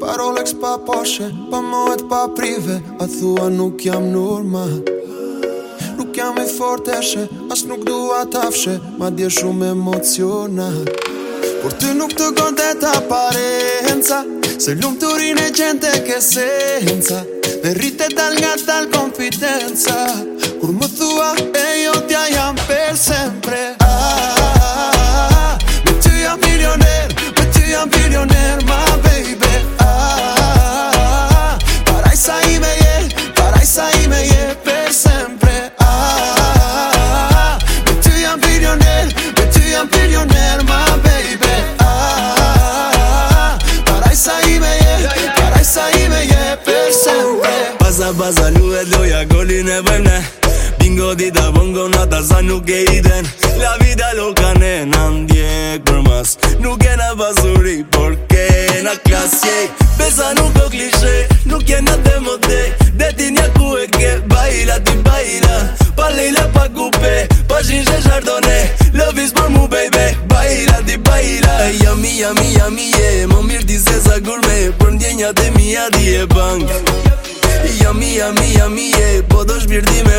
Pa Rolex, pa Porsche, pa mojt, pa prive A thua nuk jam norma Nuk jam e forteshe, as nuk dua tafshe Ma dje shumë emocional Por ty nuk të godet aparenca Se lumë të rinë e gjente ke senca Dhe rritet dal nga dal konfidenca Kur më thua e jo tja jam sa bazalu e loja golin e bëjmë Bingo di da bongo nata, ta sa nuk e i La vida loka ne na ndjek për mas Nuk e na pasuri por ke na klasje Besa nuk o klishe nuk e na të mëte Deti nja ku e ke baila ti baila Pa lejla pa kupe pa shinshe shardone Love is për mu baby baila ti baila hey, Yami yami yami e yeah. më mirë di se sa gurme Për ndjenja të mi adi e bang Yami yami mia, mia, mia, Po do shmirdi